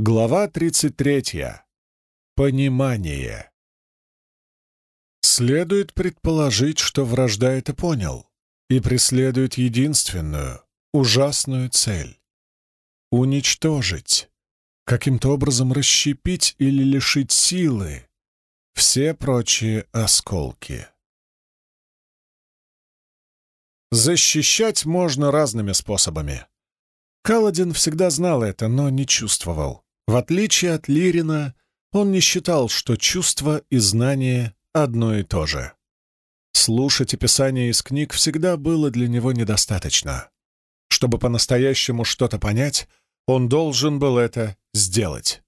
Глава 33. Понимание. Следует предположить, что вражда это понял и преследует единственную, ужасную цель — уничтожить, каким-то образом расщепить или лишить силы все прочие осколки. Защищать можно разными способами. Каладин всегда знал это, но не чувствовал. В отличие от Лирина, он не считал, что чувство и знание одно и то же. Слушать описания из книг всегда было для него недостаточно. Чтобы по-настоящему что-то понять, он должен был это сделать.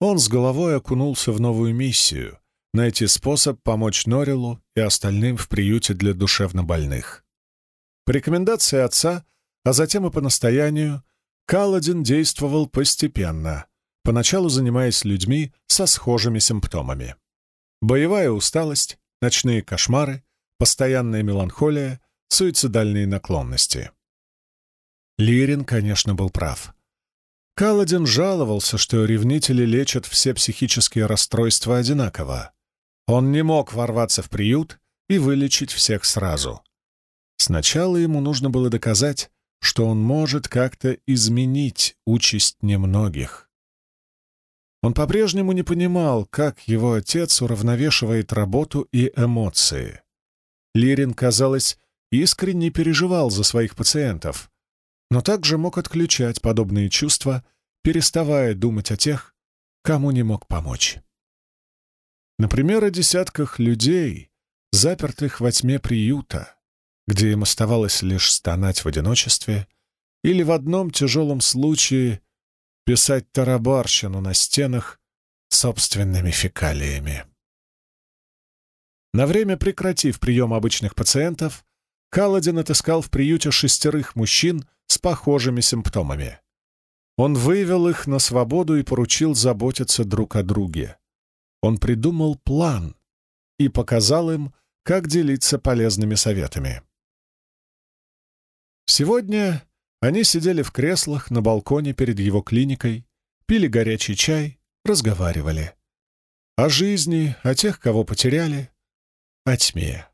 Он с головой окунулся в новую миссию — найти способ помочь Норилу и остальным в приюте для душевнобольных. По рекомендации отца, а затем и по настоянию, Каладин действовал постепенно, поначалу занимаясь людьми со схожими симптомами. Боевая усталость, ночные кошмары, постоянная меланхолия, суицидальные наклонности. Лирин, конечно, был прав. Каладин жаловался, что ревнители лечат все психические расстройства одинаково. Он не мог ворваться в приют и вылечить всех сразу. Сначала ему нужно было доказать, что он может как-то изменить участь немногих. Он по-прежнему не понимал, как его отец уравновешивает работу и эмоции. Лирин, казалось, искренне переживал за своих пациентов, но также мог отключать подобные чувства, переставая думать о тех, кому не мог помочь. Например, о десятках людей, запертых во тьме приюта, где им оставалось лишь стонать в одиночестве или в одном тяжелом случае писать тарабарщину на стенах собственными фекалиями. На время прекратив прием обычных пациентов, Каладин отыскал в приюте шестерых мужчин с похожими симптомами. Он вывел их на свободу и поручил заботиться друг о друге. Он придумал план и показал им, как делиться полезными советами. Сегодня они сидели в креслах на балконе перед его клиникой, пили горячий чай, разговаривали. О жизни, о тех, кого потеряли, о тьме.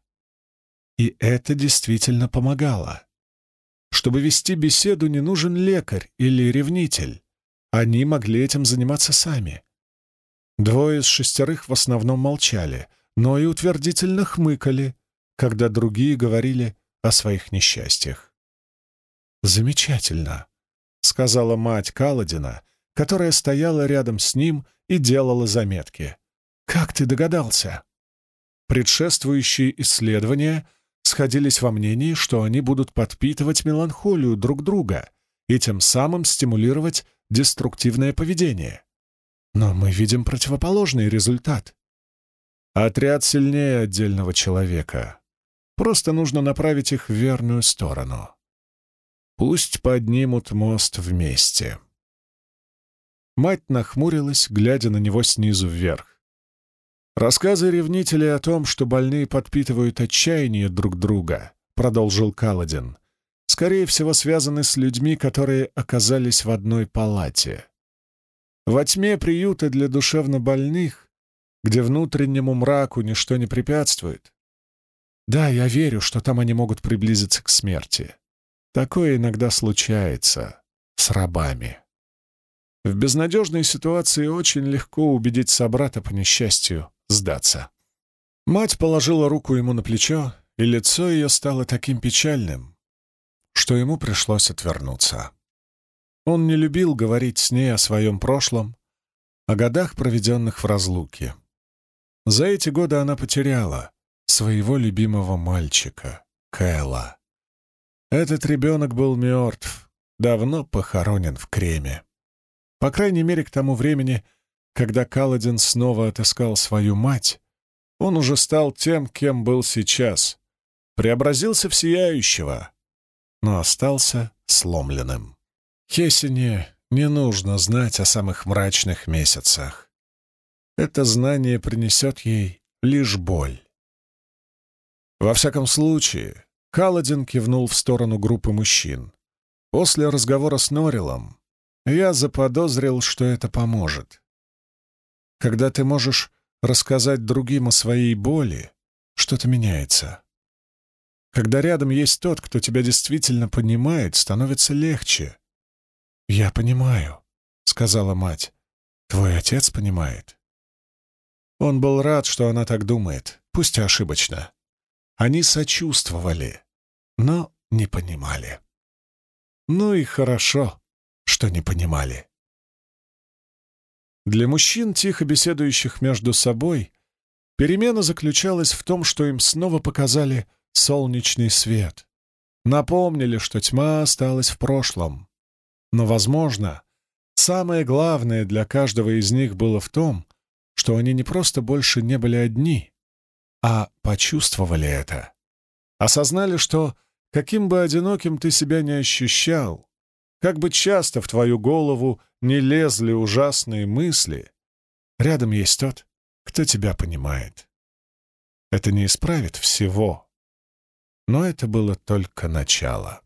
И это действительно помогало. Чтобы вести беседу, не нужен лекарь или ревнитель. Они могли этим заниматься сами. Двое из шестерых в основном молчали, но и утвердительно хмыкали, когда другие говорили о своих несчастьях. «Замечательно», — сказала мать Каладина, которая стояла рядом с ним и делала заметки. «Как ты догадался?» Предшествующие исследования сходились во мнении, что они будут подпитывать меланхолию друг друга и тем самым стимулировать деструктивное поведение. Но мы видим противоположный результат. Отряд сильнее отдельного человека. Просто нужно направить их в верную сторону. Пусть поднимут мост вместе. Мать нахмурилась, глядя на него снизу вверх. «Рассказы ревнителей о том, что больные подпитывают отчаяние друг друга», — продолжил Каладин, «скорее всего, связаны с людьми, которые оказались в одной палате. Во тьме приюта для душевнобольных, где внутреннему мраку ничто не препятствует. Да, я верю, что там они могут приблизиться к смерти. Такое иногда случается с рабами. В безнадежной ситуации очень легко убедить собрата по несчастью сдаться. Мать положила руку ему на плечо, и лицо ее стало таким печальным, что ему пришлось отвернуться. Он не любил говорить с ней о своем прошлом, о годах, проведенных в разлуке. За эти годы она потеряла своего любимого мальчика, Кэла. Этот ребенок был мертв, давно похоронен в креме. По крайней мере, к тому времени, когда Каладин снова отыскал свою мать, он уже стал тем, кем был сейчас. Преобразился в сияющего, но остался сломленным. Хессине не нужно знать о самых мрачных месяцах. Это знание принесет ей лишь боль. Во всяком случае, Каладин кивнул в сторону группы мужчин. После разговора с Норилом я заподозрил, что это поможет. Когда ты можешь рассказать другим о своей боли, что-то меняется. Когда рядом есть тот, кто тебя действительно понимает, становится легче. «Я понимаю», — сказала мать. «Твой отец понимает». Он был рад, что она так думает, пусть и ошибочно. Они сочувствовали, но не понимали. Ну и хорошо, что не понимали. Для мужчин, тихо беседующих между собой, перемена заключалась в том, что им снова показали солнечный свет. Напомнили, что тьма осталась в прошлом. Но, возможно, самое главное для каждого из них было в том, что они не просто больше не были одни, а почувствовали это. Осознали, что, каким бы одиноким ты себя не ощущал, как бы часто в твою голову не лезли ужасные мысли, рядом есть тот, кто тебя понимает. Это не исправит всего, но это было только начало.